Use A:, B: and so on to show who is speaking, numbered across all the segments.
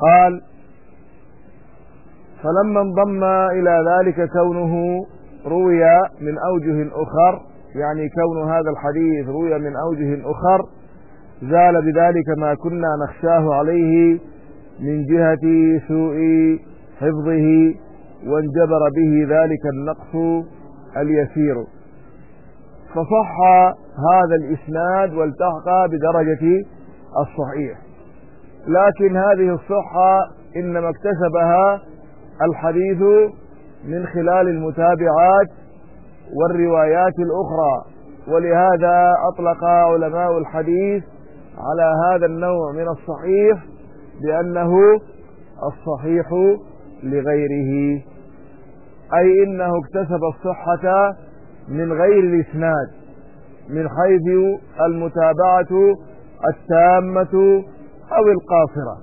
A: قال فلما انضم إلى ذلك كونه روي من أوجه أخر يعني كون هذا الحديث روي من أوجه أخر زال بذلك ما كنا نخشاه عليه من جهة سوء حفظه وانجبر به ذلك النقص اليسير. فصح هذا الإسناد والتحق بدرجة الصحيح. لكن هذه الصحة إنما اكتسبها الحديث من خلال المتابعات والروايات الأخرى. ولهذا أطلق علماء الحديث على هذا النوع من الصحيح بأنه الصحيح لغيره أي إنه اكتسب الصحة من غير الإسناد من حيث المتابعة التامة أو القاصرة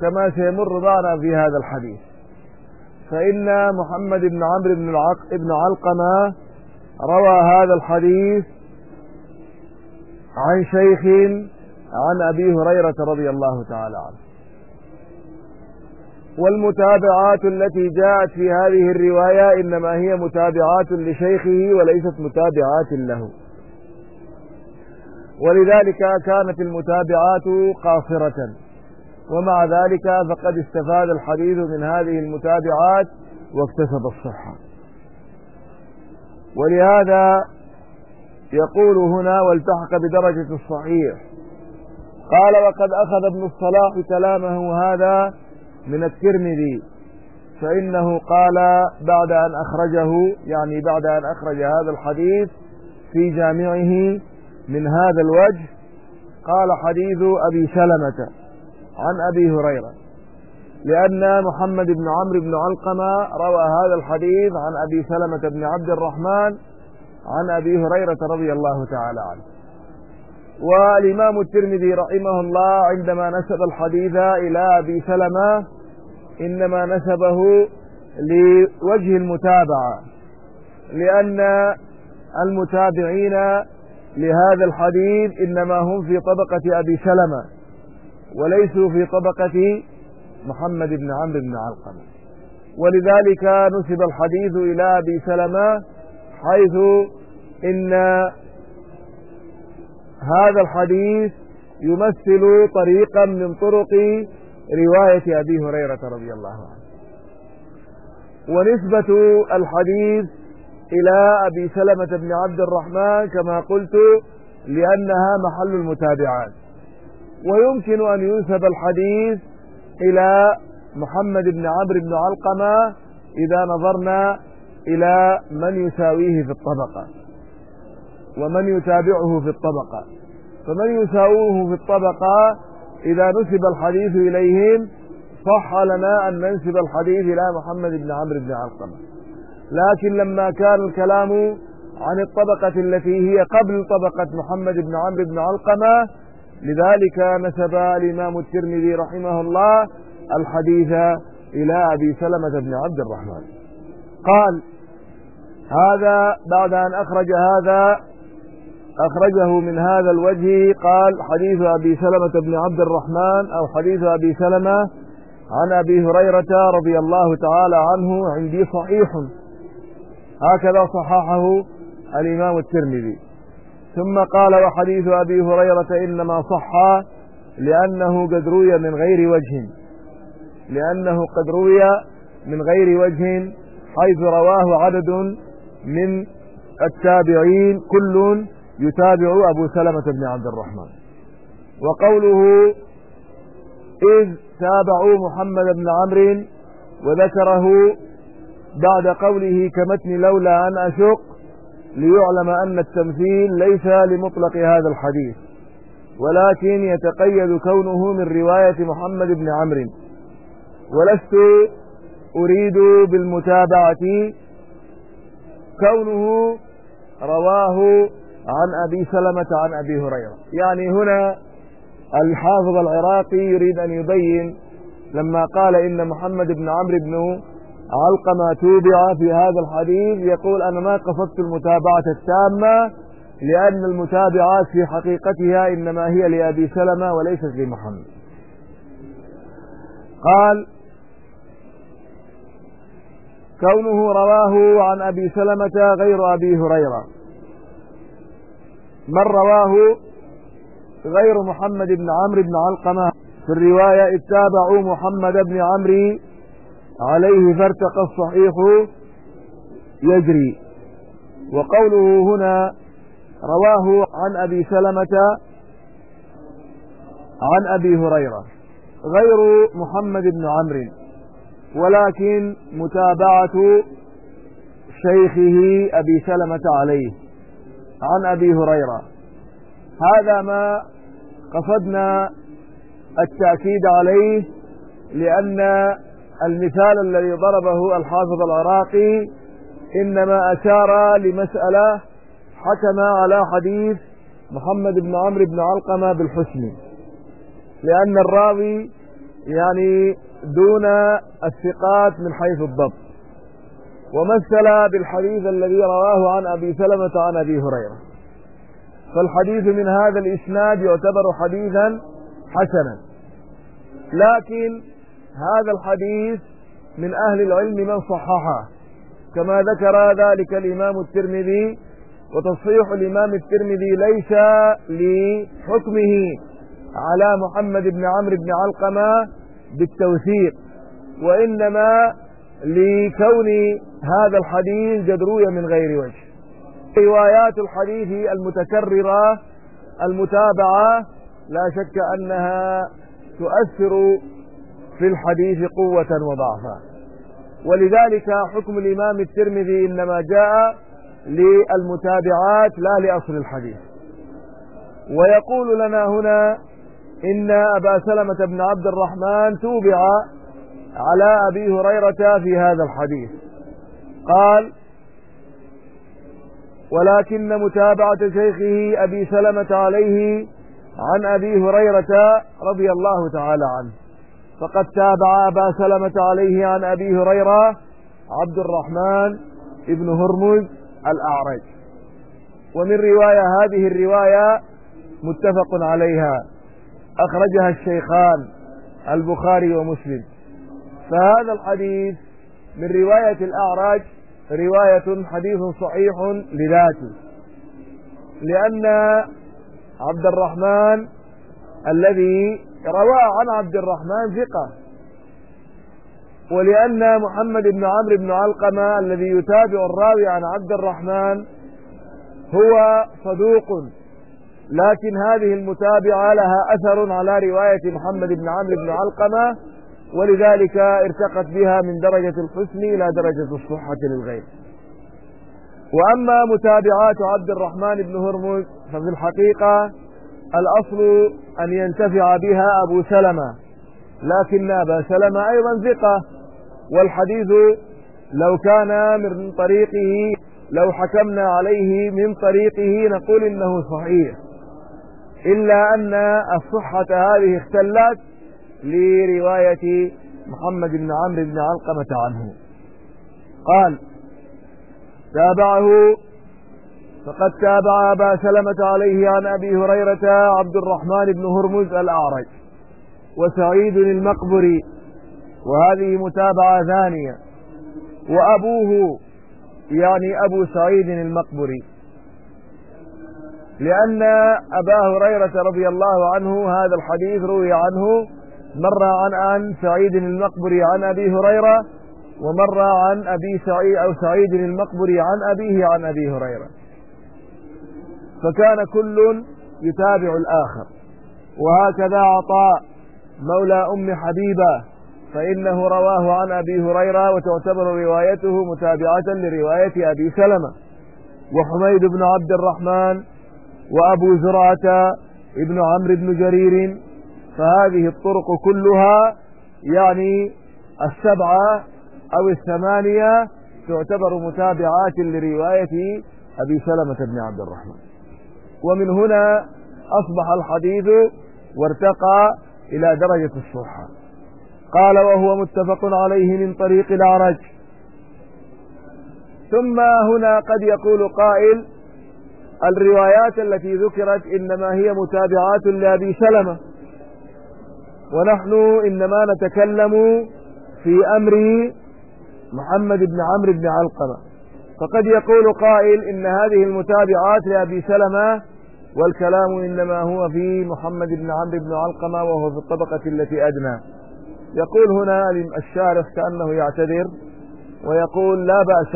A: كما سيمر معنا في هذا الحديث. فإن محمد بن عمرو بن, العق... بن علقمة روى هذا الحديث عن شيخ عن أبي هريرة رضي الله تعالى عنه. والمتابعات التي جاءت في هذه الرواية إنما هي متابعات لشيخه وليست متابعات له. ولذلك كانت المتابعات قاصرة. ومع ذلك فقد استفاد الحديث من هذه المتابعات واكتسب الصحة. ولهذا يقول هنا والتحق بدرجة الصحيح قال وقد أخذ ابن الصلاح كلامه هذا من الترمذي فإنه قال بعد أن أخرجه يعني بعد أن أخرج هذا الحديث في جامعه من هذا الوجه قال حديث أبي سلمة عن أبي هريرة لأن محمد بن عمرو بن علقمة روى هذا الحديث عن أبي سلمة بن عبد الرحمن عن أبي هريرة رضي الله تعالى عنه. والإمام الترمذي رحمه الله عندما نسب الحديث إلى أبي سلمة إنما نسبه لوجه المتابعة لأن المتابعين لهذا الحديث إنما هم في طبقة أبي سلمة وليسوا في طبقة محمد بن عمرو بن علقمة. ولذلك نسب الحديث إلى أبي سلمة حيث إن هذا الحديث يمثل طريقا من طرق رواية أبي هريرة رضي الله عنه. ونسبة الحديث إلى أبي سلمة بن عبد الرحمن كما قلت لأنها محل المتابعات. ويمكن أن ينسب الحديث إلى محمد بن عمرو بن علقمة إذا نظرنا إلى من يساويه في الطبقة ومن يتابعه في الطبقة. فمن يساويه في الطبقة إذا نسب الحديث إليهم صح لنا أن ننسب الحديث إلى محمد بن عمرو بن علقمة. لكن لما كان الكلام عن الطبقة التي هي قبل طبقة محمد بن عمرو بن علقمة لذلك نسب الإمام الترمذي رحمه الله الحديث إلى أبي سلمة بن عبد الرحمن. قال هذا بعد أن أخرج هذا أخرجه من هذا الوجه قال حديث أبي سلمة بن عبد الرحمن أو حديث أبي سلمة عن أبي هريرة رضي الله تعالى عنه عندي صحيح. هكذا صححه الإمام الترمذي. ثم قال وحديث أبي هريرة إنما صح لأنه قد روي من غير وجه. لأنه قد روي من غير وجه حيث رواه عدد من التابعين كل يتابع أبو سلمة بن عبد الرحمن. وقوله إذ تابعوا محمد بن عمرو وذكره بعد قوله كمتن لولا أن أشق ليعلم أن التمثيل ليس لمطلق هذا الحديث. ولكن يتقيد كونه من رواية محمد بن عمرو. ولست أريد بالمتابعة كونه رواه عن أبي سلمة عن أبي هريرة. يعني هنا الحافظ العراقي يريد أن يبين لما قال إن محمد بن عمرو بن علقمة توبع في هذا الحديث يقول أنا ما قصدت المتابعة التامة لأن المتابعات في حقيقتها إنما هي لأبي سلمة وليست لمحمد. قال كونه رواه عن أبي سلمة غير أبي هريرة. من رواه غير محمد بن عمرو بن علقمة. في الرواية اتابعوا محمد بن عمرو عليه فارتقى الصحيح يجري. وقوله هنا رواه عن أبي سلمة عن أبي هريرة غير محمد بن عمرو ولكن متابعة شيخه أبي سلمة عليه عن أبي هريرة. هذا ما قصدنا التأكيد عليه لأن المثال الذي ضربه الحافظ العراقي إنما أشار لمسألة حكم على حديث محمد بن عمرو بن علقمة بالحسن. لأن الراوي يعني دون الثقات من حيث الضبط. ومثل بالحديث الذي رواه عن أبي سلمة عن أبي هريرة. فالحديث من هذا الإسناد يعتبر حديثا حسنا. لكن هذا الحديث من أهل العلم من صححه. كما ذكر ذلك الإمام الترمذي وتصحيح الإمام الترمذي ليس لحكمه على محمد بن عمرو بن علقمة بالتوثيق وإنما لكون هذا الحديث قد روي من غير وجه. روايات الحديث المتكررة المتابعة لا شك أنها تؤثر في الحديث قوة وضعفا. ولذلك حكم الإمام الترمذي إنما جاء للمتابعات لا لأصل الحديث. ويقول لنا هنا إن أبا سلمة بن عبد الرحمن توبع على أبي هريرة في هذا الحديث. قال ولكن متابعة شيخه أبي سلمة عليه عن أبي هريرة رضي الله تعالى عنه. فقد تابع أبا سلمة عليه عن أبي هريرة عبد الرحمن ابن هرمز الأعرج. ومن رواية هذه الرواية متفق عليها. أخرجها الشيخان البخاري ومسلم. فهذا الحديث من رواية الأعرج رواية حديث صحيح لذاته لأن عبد الرحمن الذي روى عن عبد الرحمن ثقة. ولأن محمد بن عمرو بن علقمة الذي يتابع الراوي عن عبد الرحمن هو صدوق لكن هذه المتابعة لها أثر على رواية محمد بن عمرو بن علقمة ولذلك ارتقت بها من درجة الحسن إلى درجة الصحة للغير وأما متابعات عبد الرحمن بن هرمز ففي الحقيقة الأصل أن ينتفع بها أبو سلمة لكن أبا سلمة أيضا ثقة والحديث لو كان من طريقه لو حكمنا عليه من طريقه نقول إنه صحيح. إلا أن الصحة هذه اختلت لرواية محمد بن عمرو بن علقمة عنه. قال تابعه فقد تابع أبا سلمة عليه عن أبي هريرة عبد الرحمن بن هرمز الأعرج وسعيد المقبري وهذه متابعة ثانية وأبوه يعني أبو سعيد المقبري. لأن أبا هريرة رضي الله عنه هذا الحديث روي عنه مر عن عن سعيد المقبري عن أبي هريرة ومر عن أبي سعيد أو سعيد المقبري عن أبيه عن أبي هريرة. فكان كل يتابع الآخر. وهكذا عطاء مولى أم حبيبة فإنه رواه عن أبي هريرة وتعتبر روايته متابعة لرواية أبي سلمة. وحميد بن عبد الرحمن وأبو زرعة ابن عمرو بن جرير فهذه الطرق كلها يعني السبعة أو الثمانية تعتبر متابعات لرواية أبي سلمة بن عبد الرحمن. ومن هنا أصبح الحديث وارتقى إلى درجة الصحة. قال وهو متفق عليه من طريق الأعرج. ثم هنا قد يقول قائل الروايات التي ذكرت إنما هي متابعات لأبي سلمة. ونحن إنما نتكلم في أمر محمد بن عمرو بن علقمة. فقد يقول قائل إن هذه المتابعات لأبي سلمة والكلام إنما هو في محمد بن عمرو بن علقمة وهو في الطبقة التي أدنى. يقول هنا الشارح كأنه يعتذر ويقول لا بأس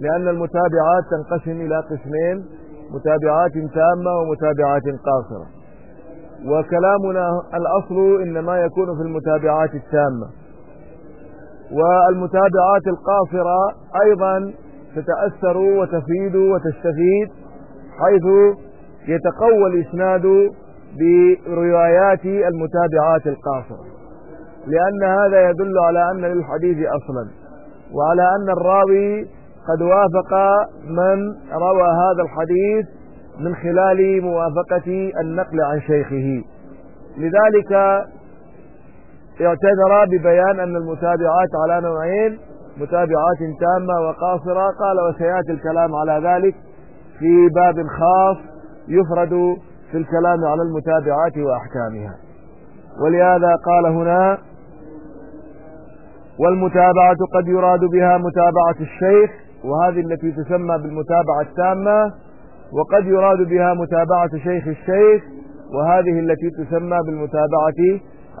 A: لأن المتابعات تنقسم إلى قسمين متابعات تامة ومتابعات قاصرة. وكلامنا الأصل إنما يكون في المتابعات التامة. والمتابعات القاصرة أيضا تتأثر وتفيد وتستفيد حيث يتقوى الإسناد بروايات المتابعات القاصرة. لأن هذا يدل على أن للحديث أصلا وعلى أن الراوي قد وافق من روى هذا الحديث من خلال موافقة النقل عن شيخه. لذلك اعتذر ببيان أن المتابعات على نوعين متابعات تامة وقاصرة. قال وسيأتي الكلام على ذلك في باب خاص يفرد في الكلام على المتابعات وأحكامها. ولهذا قال هنا والمتابعة قد يراد بها متابعة الشيخ وهذه التي تسمى بالمتابعة التامة وقد يراد بها متابعة شيخ الشيخ وهذه التي تسمى بالمتابعة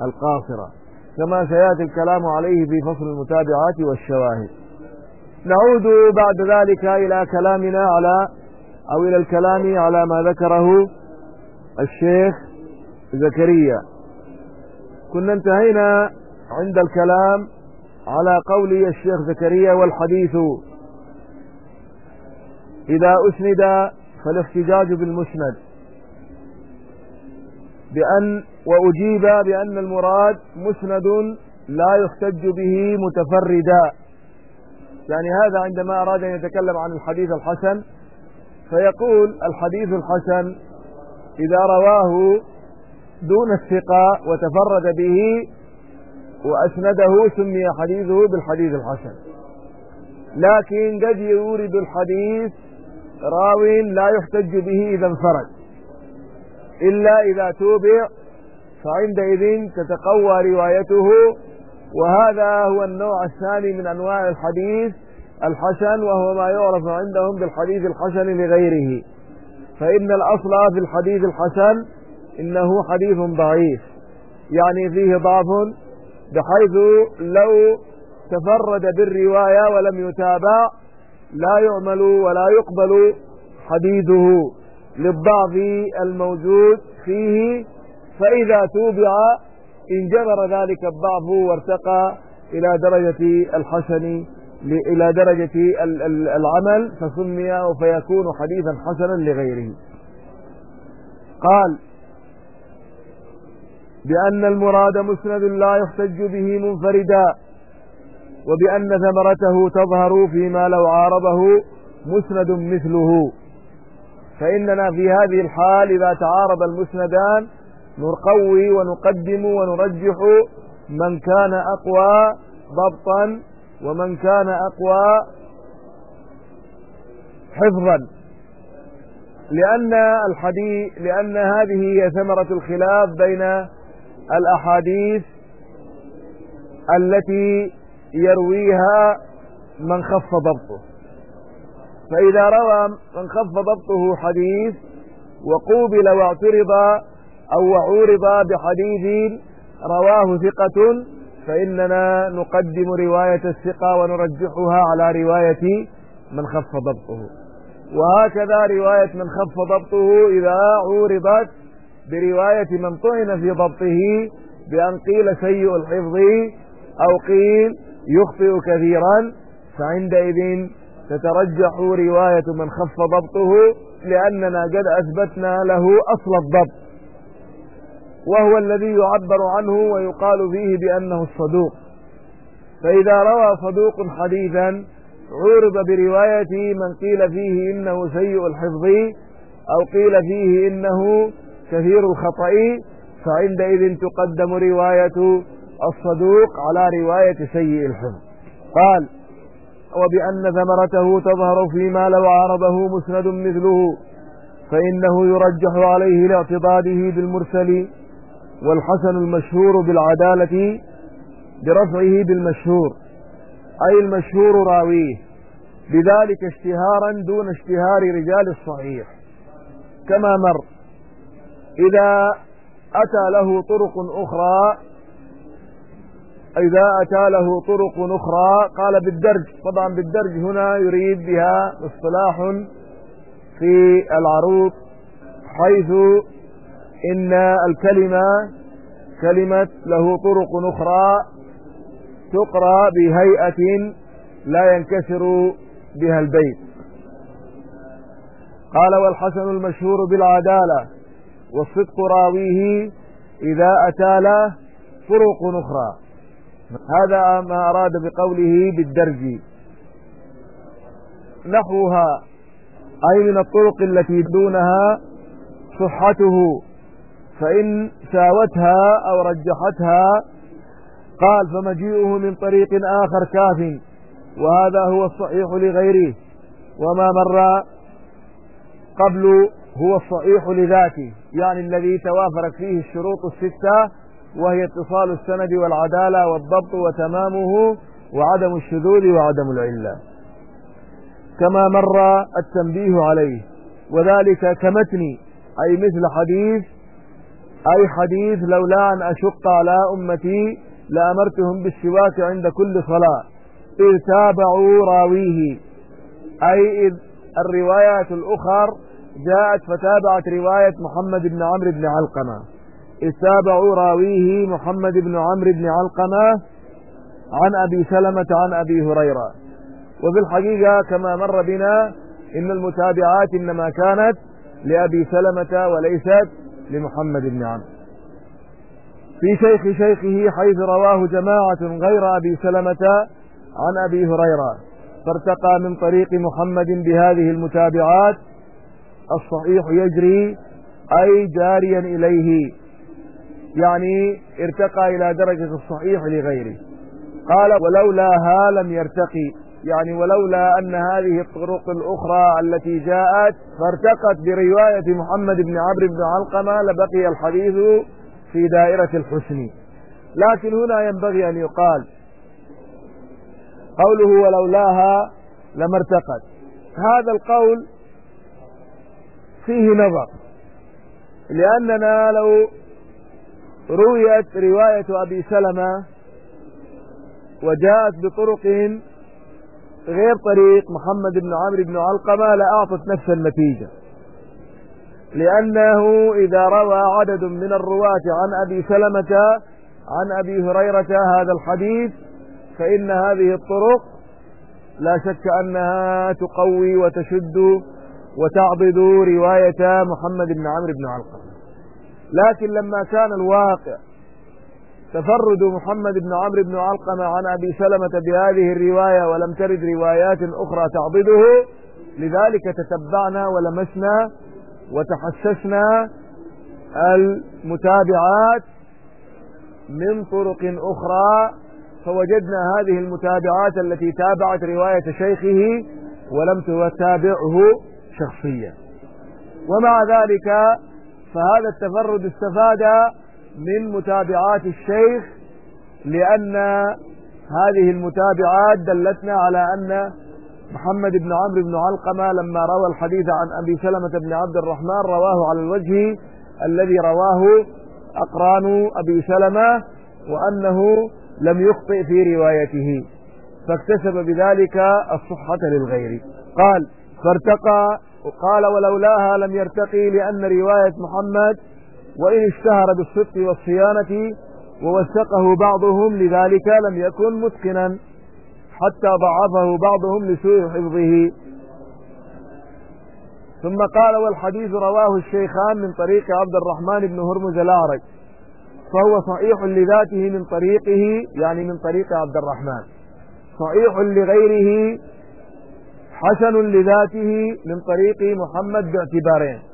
A: القاصرة. كما سيأتي الكلام عليه في فصل المتابعات والشواهد. نعود بعد ذلك إلى كلامنا على أو إلى الكلام على ما ذكره الشيخ زكريا. كنا انتهينا عند الكلام على قول الشيخ زكريا والحديث. إذا أسند فالاحتجاج بالمسند. بأن وأجيب بأن المراد مسند لا يحتج به متفردا. يعني هذا عندما أراد أن يتكلم عن الحديث الحسن فيقول الحديث الحسن إذا رواه دون الثقة وتفرد به وأسنده سمي حديثه بالحديث الحسن. لكن قد يورد الحديث راو لا يحتج به إذا انفرد. إلا إذا توبع فعندئذ تتقوى روايته وهذا هو النوع الثاني من أنواع الحديث الحسن وهو ما يعرف عندهم بالحديث الحسن لغيره. فإن الأصل في الحديث الحسن إنه حديث ضعيف. يعني فيه ضعف بحيث لو تفرد بالرواية ولم يتابع لا يعمل ولا يقبل حديثه للضعف الموجود فيه. فإذا توبع انجبر ذلك الضعف وارتقى إلى درجة الحسن إلى درجة العمل فسمي فيكون حديثا حسنا لغيره. قال بأن المراد مسند لا يحتج به منفردا وبأن ثمرته تظهر فيما لو عارضه مسند مثله. فإننا في هذه الحال إذا تعارض المسندان نقوي ونقدم ونرجح من كان أقوى ضبطا ومن كان أقوى حفظا. لأن الحديث لأن هذه هي ثمرة الخلاف بين الأحاديث التي يرويها من خف ضبطه. فإذا روى من خف ضبطه حديث وقوبل واعترض أو عورض بحديث رواه ثقة فإننا نقدم رواية الثقة ونرجحها على رواية من خف ضبطه. وهكذا رواية من خف ضبطه إذا عورضت برواية من طعن في ضبطه بأن قيل سيء الحفظ أو قيل يخطئ كثيرا فعندئذ تترجح رواية من خف ضبطه لأننا قد أثبتنا له أصل الضبط. وهو الذي يعبر عنه ويقال فيه بأنه الصدوق. فإذا روى صدوق حديثا عورض برواية من قيل فيه إنه سيء الحفظ أو قيل فيه إنه كثير الخطأ فعندئذ تقدم رواية الصدوق على رواية سيء الحفظ. قال وبأن ثمرته تظهر فيما لو عارضه مسند مثله فإنه يرجح عليه لاعتضاده بالمرسل والحسن المشهور بالعدالة برفعه بالمشهور أي المشهور راويه بذلك اشتهارا دون اشتهار رجال الصحيح. كما مر إذا أتى له طرق أخرى إذا أتى له طرق أخرى قال بالدرج طبعا بالدرج هنا يريد بها اصطلاح في العروض حيث إن الكلمة كلمة له طرق أخرى تقرأ بهيئة لا ينكسر بها البيت. قال والحسن المشهور بالعدالة والصدق راويه إذا أتى له طرق أخرى. هذا ما أراد بقوله بالدرج. نحوها أي من الطرق التي دونها صحته. فإن ساوتها أو رجحتها قال فمجيئه من طريق آخر كاف وهذا هو الصحيح لغيره وما مر قبل هو الصحيح لذاته يعني الذي توافرت فيه الشروط الستة وهي اتصال السند والعدالة والضبط وتمامه وعدم الشذوذ وعدم العلة. كما مر التنبيه عليه وذلك كمتن أي مثل حديث أي حديث لولا أن أشق على أمتي لأمرتهم بالسواك عند كل صلاة. إذ تابعوا راويه. أي إذ الروايات الأخر جاءت فتابعت رواية محمد بن عمرو بن علقمة. إذ تابعوا راويه محمد بن عمرو بن علقمة عن أبي سلمة عن أبي هريرة. وفي الحقيقة كما مر بنا إن المتابعات إنما كانت لأبي سلمة وليست لمحمد بن عمرو. في شيخ شيخه حيث رواه جماعة غير أبي سلمة عن أبي هريرة فارتقى من طريق محمد بهذه المتابعات. الصحيح يجري أي جاريا إليه يعني ارتقى إلى درجة الصحيح لغيره. قال ولولاها لم يرتقي. يعني ولولا أن هذه الطرق الأخرى التي جاءت فارتقت برواية محمد بن عمرو بن علقمة لبقي الحديث في دائرة الحسن. لكن هنا ينبغي أن يقال قوله ولولاها لما ارتقت. هذا القول فيه نظر لأننا لو رويت رواية أبي سلمة وجاءت بطرق غير طريق محمد بن عمرو بن علقمة لأعطت نفس النتيجة. لأنه إذا روى عدد من الرواة عن أبي سلمة عن أبي هريرة هذا الحديث فإن هذه الطرق لا شك أنها تقوي وتشد وتعضد رواية محمد بن عمرو بن علقمة. لكن لما كان الواقع تفرد محمد بن عمرو بن علقمة عن أبي سلمة بهذه الرواية ولم ترد روايات أخرى تعضده لذلك تتبعنا ولمسنا وتحسسنا المتابعات من طرق أخرى فوجدنا هذه المتابعات التي تابعت رواية شيخه ولم تتابعه شخصيا. ومع ذلك فهذا التفرد استفاد من متابعات الشيخ لأن هذه المتابعات دلتنا على أن محمد بن عمرو بن علقمة لما روى الحديث عن أبي سلمة بن عبد الرحمن رواه على الوجه الذي رواه أقران أبي سلمة وأنه لم يخطئ في روايته فاكتسب بذلك الصحة للغير. قال فارتقى وقال ولولاها لم يرتقي لأن رواية محمد وإن اشتهر بالصدق والصيانة ووثقه بعضهم لذلك لم يكن متقنا حتى ضعفه بعضهم لسوء حفظه. ثم قال والحديث رواه الشيخان من طريق عبد الرحمن بن هرمز الأعرج فهو صحيح لذاته من طريقه يعني من طريق عبد الرحمن. صحيح لغيره حسن لذاته من طريق محمد باعتبارين.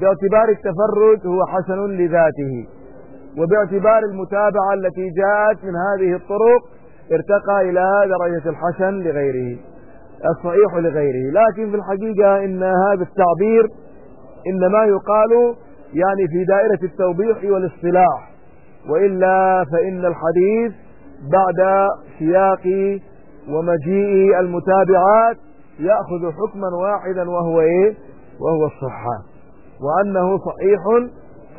A: باعتبار التفرد هو حسن لذاته. وباعتبار المتابعة التي جاءت من هذه الطرق ارتقى إلى درجة الحسن لغيره الصحيح لغيره. لكن في الحقيقة إن هذا التعبير إنما يقال يعني في دائرة التوضيح والاصطلاح. وإلا فإن الحديث بعد سياق ومجيء المتابعات يأخذ حكما واحدا وهو إيه؟ وهو الصحة. وأنه صحيح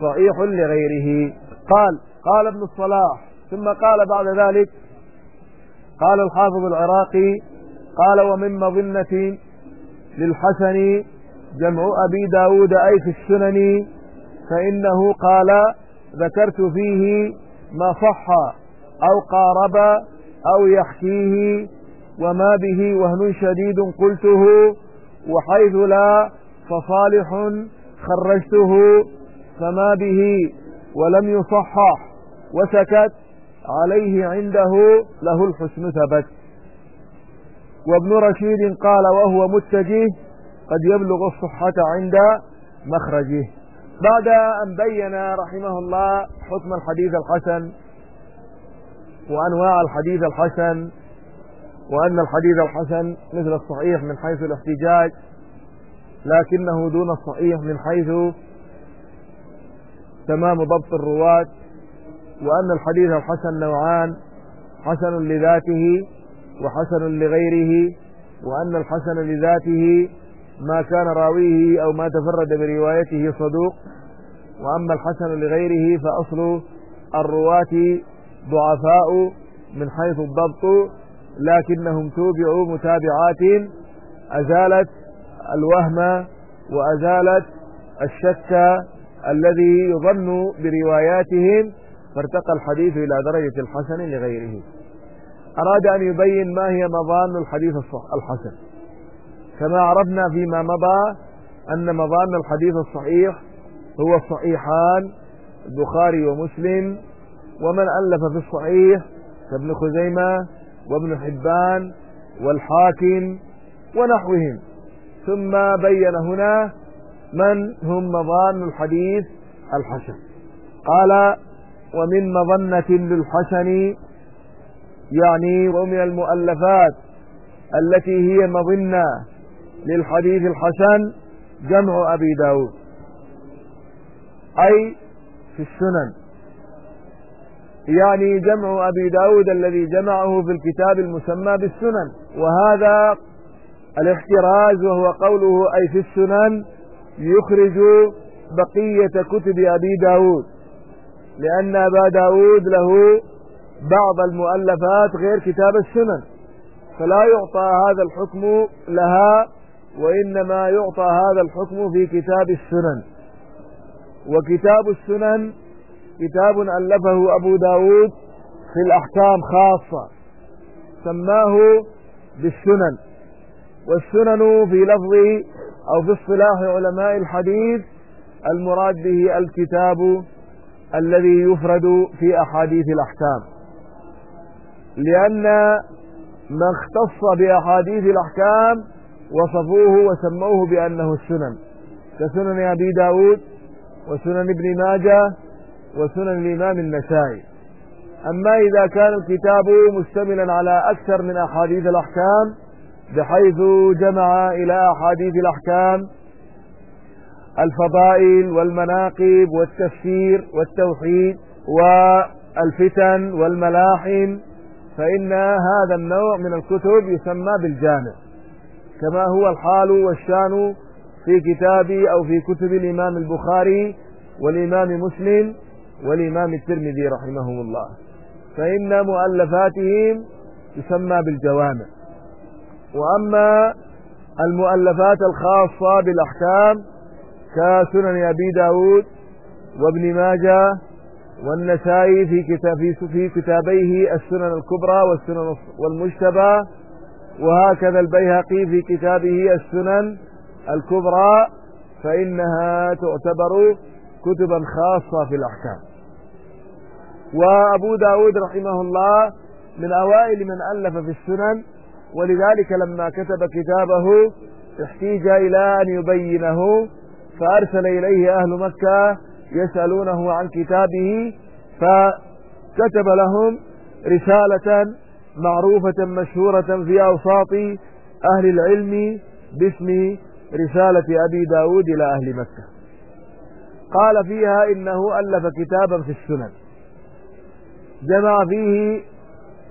A: صحيح لغيره. قال قال ابن الصلاح ثم قال بعد ذلك قال الحافظ العراقي قال ومن مظنة للحسن جمع أبي داود أي في السنن فإنه قال ذكرت فيه ما صح أو قارب أو يحكيه وما به وهن شديد قلته وحيث لا فصالح خرجته فما به ولم يصحح وسكت عليه عنده له الحسن ثبت. وابن رشيد قال وهو متجه قد يبلغ الصحة عند مخرجه. بعد أن بين رحمه الله حكم الحديث الحسن وأنواع الحديث الحسن وأن الحديث الحسن مثل الصحيح من حيث الاحتجاج لكنه دون الصحيح من حيث تمام ضبط الرواة وأن الحديث الحسن نوعان حسن لذاته وحسن لغيره وأن الحسن لذاته ما كان راويه أو ما تفرد بروايته صدوق وأما الحسن لغيره فأصل الرواة ضعفاء من حيث الضبط لكنهم توبعوا متابعات أزالت الوهم وأزالت الشك الذي يظن برواياتهم فارتقى الحديث إلى درجة الحسن لغيره. أراد أن يبين ما هي مظان الحديث الحسن. كما عرفنا فيما مضى أن مظان الحديث الصحيح هو الصحيحان البخاري ومسلم ومن ألف في الصحيح كابن خزيمة وابن حبان والحاكم ونحوهم. ثم بين هنا من هم مظان الحديث الحسن. قال ومن مظنة للحسن يعني ومن المؤلفات التي هي مظنة للحديث الحسن جمع أبي داود. أي في السنن. يعني جمع أبي داود الذي جمعه في الكتاب المسمى بالسنن. وهذا الاحتراز وهو قوله أي في السنن يخرج بقية كتب أبي داود لأن أبا داود له بعض المؤلفات غير كتاب السنن فلا يعطى هذا الحكم لها وإنما يعطى هذا الحكم في كتاب السنن. وكتاب السنن كتاب ألفه أبو داود في الأحكام خاصة سماه بالسنن. والسنن في لفظ أو في اصطلاح علماء الحديث المراد به الكتاب الذي يفرد في أحاديث الأحكام. لأن ما اختص بأحاديث الأحكام وصفوه وسموه بأنه السنن كسنن أبي داود وسنن ابن ماجه وسنن الإمام النسائي. أما إذا كان الكتاب مشتملا على أكثر من أحاديث الأحكام بحيث جمع إلى أحاديث الأحكام الفضائل والمناقب والتفسير والتوحيد والفتن والملاحم فإن هذا النوع من الكتب يسمى بالجامع كما هو الحال والشأن في كتاب أو في كتب الإمام البخاري والإمام مسلم والإمام الترمذي رحمهم الله. فإن مؤلفاتهم تسمى بالجوامع. وأما المؤلفات الخاصة بالأحكام كسنن أبي داود وابن ماجه والنسائي في كتاب في كتابيه السنن الكبرى والسنن والمجتبى وهكذا البيهقي في كتابه السنن الكبرى فإنها تعتبر كتبا خاصة في الأحكام. وأبو داود رحمه الله من أوائل من ألف في السنن ولذلك لما كتب كتابه احتيج إلى أن يبينه فأرسل إليه أهل مكة يسألونه عن كتابه فكتب لهم رسالة معروفة مشهورة في أوساط أهل العلم باسم رسالة أبي داود إلى أهل مكة. قال فيها إنه ألف كتابا في السنن. جمع فيه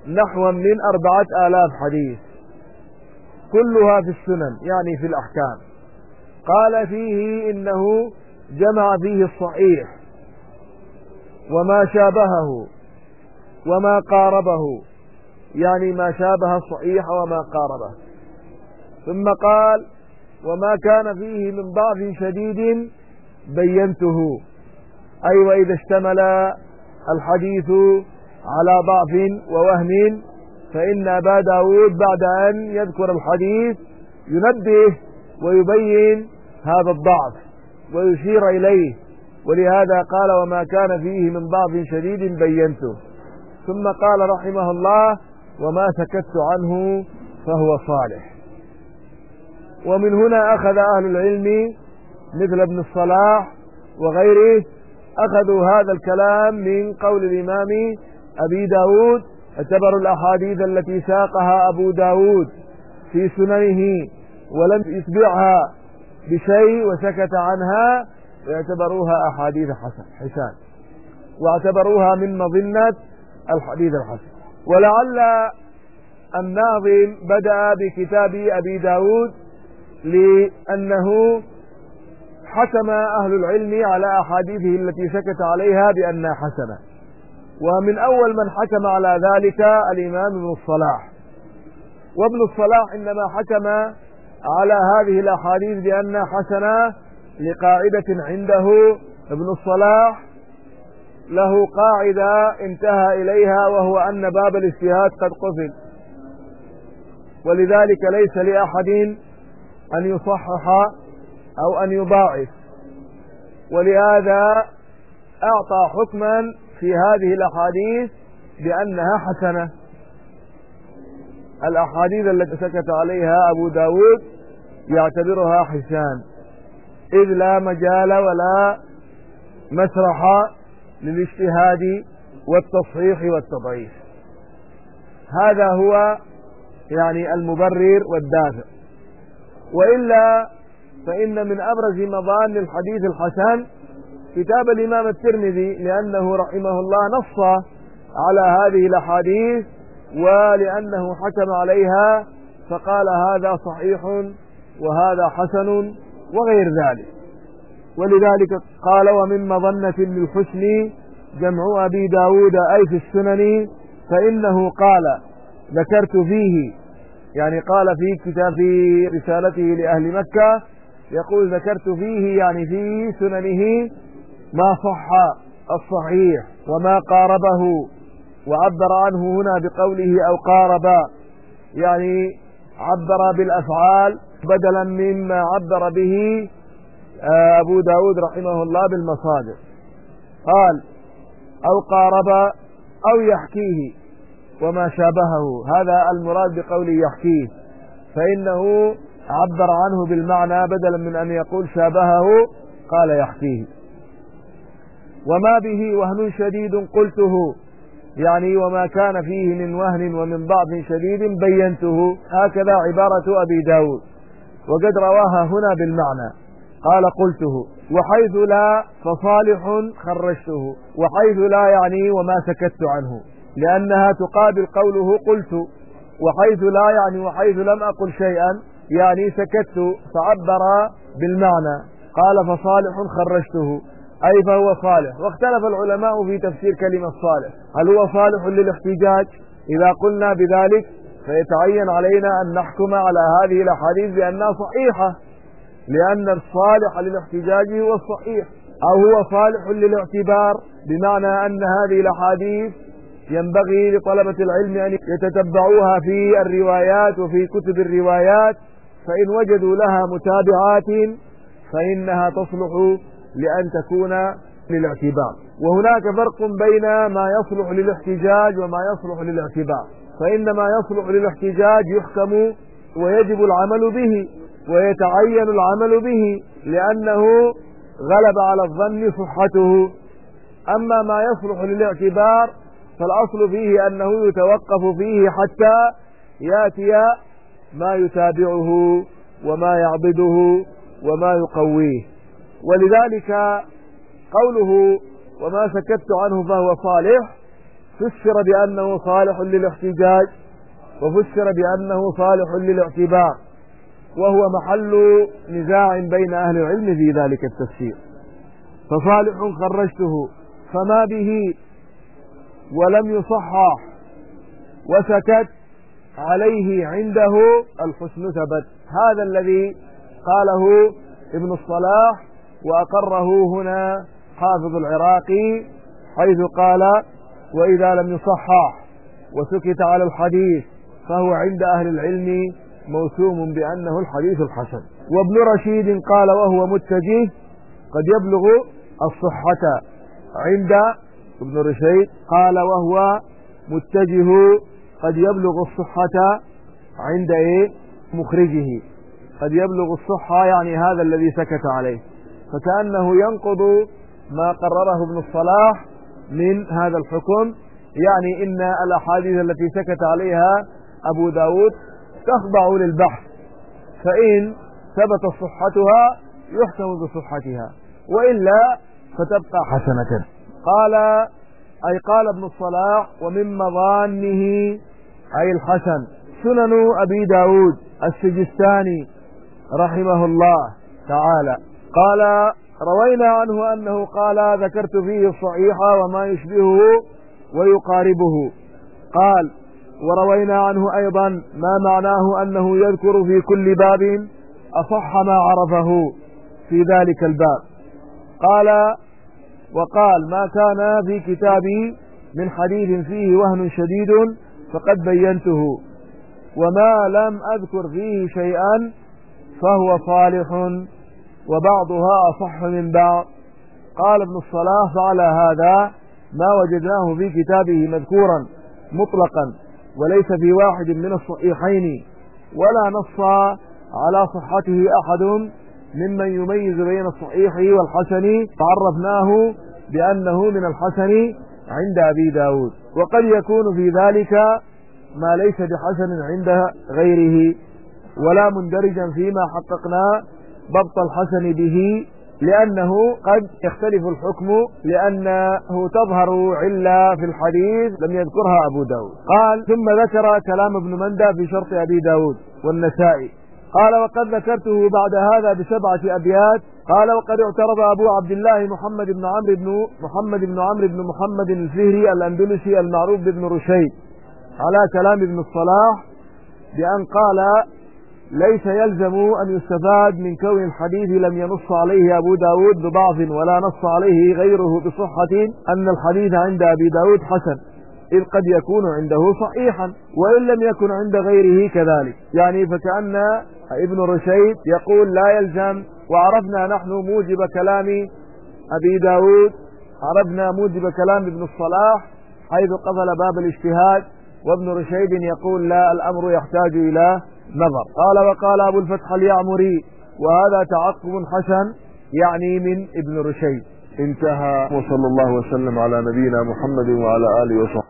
A: نحو من أربعة آلاف حديث. كلها في السنن يعني في الأحكام. قال فيه إنه جمع فيه الصحيح وما شابهه وما قاربه يعني ما شابه الصحيح وما قاربه. ثم قال وما كان فيه من ضعف شديد بينته. أي وإذا اشتمل الحديث على ضعف ووهم فإن أبا داود بعد أن يذكر الحديث ينبه ويبين هذا الضعف ويشير إليه ولهذا قال وما كان فيه من ضعف شديد بينته. ثم قال رحمه الله وما سكت عنه فهو صالح. ومن هنا أخذ أهل العلم مثل ابن الصلاح وغيره أخذوا هذا الكلام من قول الإمام أبي داود اعتبروا الأحاديث التي ساقها أبو داود في سننه ولم يتبعها بشيء وسكت عنها واعتبروها أحاديث حسن حسان. واعتبروها من مظنة الحديث الحسن. ولعل الناظم بدأ بكتاب أبي داود لأنه حكم أهل العلم على أحاديثه التي سكت عليها بأنها حسنة. ومن أول من حكم على ذلك الإمام ابن الصلاح. وابن الصلاح إنما حكم على هذه الأحاديث بأنها حسنة لقاعدة عنده ابن الصلاح. له قاعدة انتهى إليها وهو أن باب الاجتهاد قد قفل ولذلك ليس لأحد أن يصحح أو أن يضاعف. ولهذا أعطى حكما في هذه الأحاديث بأنها حسنة. الأحاديث التي سكت عليها أبو داود يعتبرها حسان. إذ لا مجال ولا مسرح للاجتهاد والتصحيح والتضعيف. هذا هو يعني المبرر والدافع. وإلا فإن من أبرز مظان الحديث الحسن كتاب الإمام الترمذي لأنه رحمه الله نص على هذه الأحاديث ولأنه حكم عليها فقال هذا صحيح وهذا حسن وغير ذلك. ولذلك قال ومن مظنة للحسن جمع أبي داود أي في السنن فإنه قال ذكرت فيه يعني قال في كتاب في رسالته لأهل مكة يقول ذكرت فيه يعني في سننه ما صح الصحيح وما قاربه وعبر عنه هنا بقوله أو قارب يعني عبر بالأفعال بدلا مما عبر به آه، أبو داود رحمه الله بالمصادر. قال أو قارب أو يحكيه وما شابهه. هذا المراد بقوله يحكيه. فإنه عبر عنه بالمعنى بدلا من أن يقول شابهه قال يحكيه. وما به وهن شديد قلته. يعني وما كان فيه من وهن ومن ضعف شديد بينته. هكذا عبارة أبي داود. وقد رواها هنا بالمعنى. قال قلته وحيث لا فصالح خرجته. وحيث لا يعني وما سكت عنه. لأنها تقابل قوله قلت. وحيث لا يعني وحيث لم أقل شيئا. يعني سكت فعبر بالمعنى. قال فصالح خرجته. أي فهو صالح. واختلف العلماء في تفسير كلمة صالح. هل هو صالح للاحتجاج؟ إذا قلنا بذلك فيتعين علينا أن نحكم على هذه الأحاديث بأنها صحيحة. لأن الصالح للاحتجاج هو الصحيح أو هو صالح للاعتبار بمعنى أن هذه الأحاديث ينبغي لطلبة العلم أن يتتبعوها في الروايات وفي كتب الروايات. فإن وجدوا لها متابعات فإنها تصلح لأن تكون للاعتبار. وهناك فرق بين ما يصلح للاحتجاج وما يصلح للاعتبار. فإن ما يصلح للاحتجاج يحكم ويجب العمل به ويتعين العمل به لأنه غلب على الظن صحته. أما ما يصلح للاعتبار فالأصل فيه أنه يتوقف فيه حتى يأتي ما يتابعه وما يعبده وما يقويه. ولذلك قوله وما سكت عنه فهو صالح فسر بأنه صالح للاحتجاج وفسر بأنه صالح للاعتبار وهو محل نزاع بين أهل العلم في ذلك التفسير. فصالح خرجته فما به ولم يصحح وسكت عليه عنده الحسن ثبت. هذا الذي قاله ابن الصلاح وأقره هنا حافظ العراقي حيث قال وإذا لم يصحح وسكت على الحديث فهو عند أهل العلم موسوم بأنه الحديث الحسن. وابن رشيد قال وهو متجه قد يبلغ الصحة. عند ابن رشيد قال وهو متجه قد يبلغ الصحة عند إيه؟ مخرجه. قد يبلغ الصحة يعني هذا الذي سكت عليه. فكأنه ينقض ما قرره ابن الصلاح من هذا الحكم. يعني إن الأحاديث التي سكت عليها أبو داود تخضع للبحث فإن ثبت صحتها يحكم بصحتها وإلا فتبقى حسنة. قال أي قال ابن الصلاح ومن مظانه أي الحسن سنن أبي داود السجستاني رحمه الله تعالى. قال روينا عنه أنه قال ذكرت فيه الصحيح وما يشبهه ويقاربه. قال وروينا عنه أيضا ما معناه أنه يذكر في كل باب أصح ما عرفه في ذلك الباب. قال وقال ما كان في كتابي من حديث فيه وهن شديد فقد بينته وما لم أذكر فيه شيئا فهو صالح. وبعضها أصح من بعض. قال ابن الصلاح فعلى هذا ما وجدناه في كتابه مذكورا مطلقا وليس في واحد من الصحيحين. ولا نص على صحته أحد ممن يميز بين الصحيح والحسن. فعرفناه بأنه من الحسن عند أبي داود. وقد يكون في ذلك ما ليس بحسن عند غيره. ولا مندرجا فيما حققنا ضبط الحسن به لأنه قد يختلف الحكم لأنه تظهر علة في الحديث لم يذكرها أبو داود. قال ثم ذكر كلام ابن مندى في شرط أبي داود والنسائي. قال وقد ذكرته بعد هذا بسبعة أبيات. قال وقد اعترض أبو عبد الله محمد بن عمرو بن محمد بن عمرو بن محمد الفهري الأندلسي المعروف بابن رشيد على كلام ابن الصلاح بأن قال ليس يلزم أن يستفاد من كون الحديث لم ينص عليه أبو داود بضعف ولا نص عليه غيره بصحة أن الحديث عند أبي داود حسن إذ قد يكون عنده صحيحا وإن لم يكن عند غيره كذلك. يعني فكأن ابن رشيد يقول لا يلزم وعرفنا نحن موجب كلام أبي داود عرفنا موجب كلام ابن الصلاح حيث قفل باب الاجتهاد وابن رشيد يقول لا الأمر يحتاج إلى نظر. قال وقال أبو الفتح اليعمري وهذا تعقب حسن يعني من ابن رشيد. انتهى. وصلى الله وسلم على نبينا محمد وعلى آله وصحبه.